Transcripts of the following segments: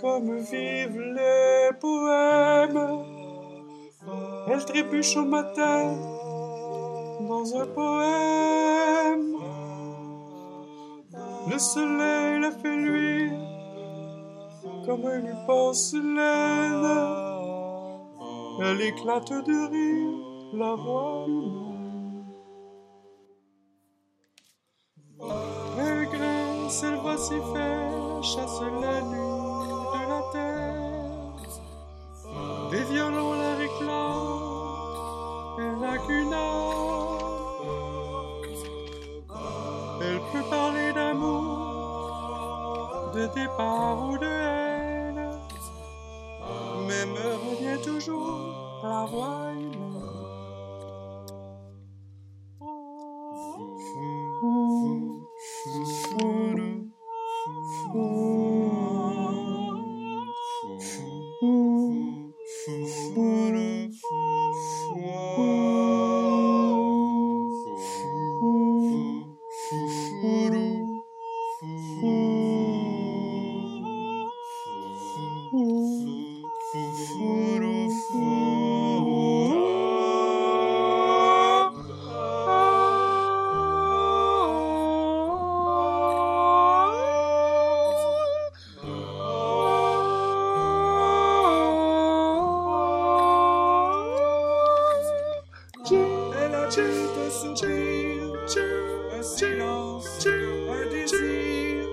comme vivent les poèmes. Elle trébuche au matin dans un poème. Le soleil la fait luire comme une porcelaine. Elle éclate de rire, la voix humaine. Elle grince, elle vocifère, chasse la nuit de la terre. Des violons la réclament, elle n'a qu'une âme. Elle peut parler d'amour, de départ ou de haine, mais me revient toujours la voix humaine. Elle agite un soupir, un silence, un désir.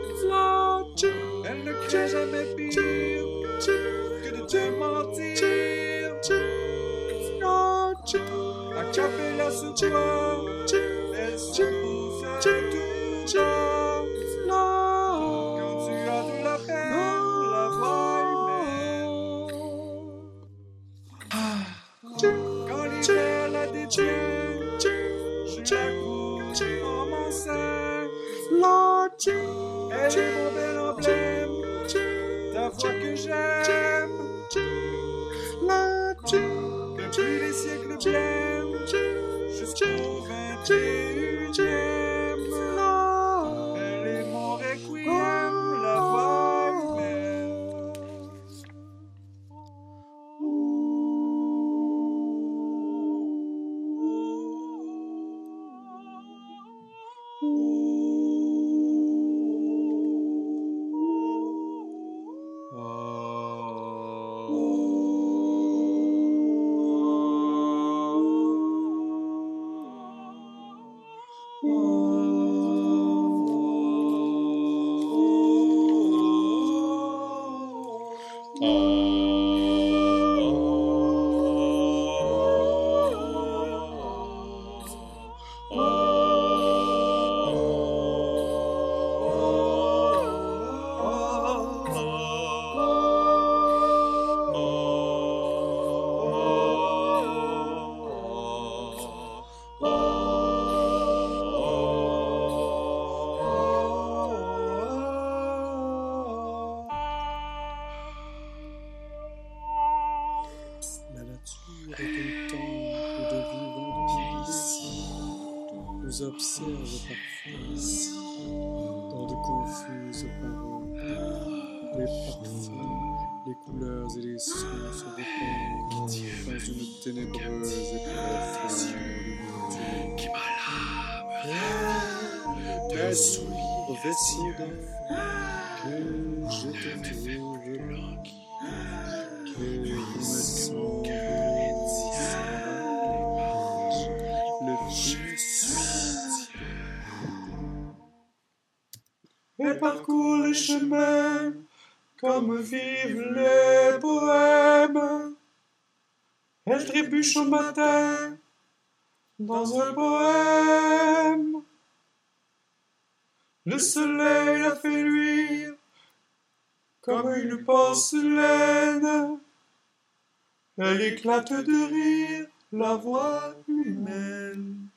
Ne crée jamais pire que de te mentir. A capella sous toi, elle se pousse à tout de la peine, la voix humaine. Quand Elle est mon bel emblème, ta voix que j'aime. Depuis les siècles blêmes, jusqu'au 21e. La nous observe parfois dans de confuses paroles. Les parfums, les couleurs et les sons se répandent dans une ténébreuse et profonde. Qui Est-ce au vaisseau d'enfant que je te trouve que me semble le fils Elle parcourt les chemins comme vivent les poèmes. Elle trébuche au matin dans un poème. Le soleil la fait luire comme une porcelaine. Elle éclate de rire, la voix humaine.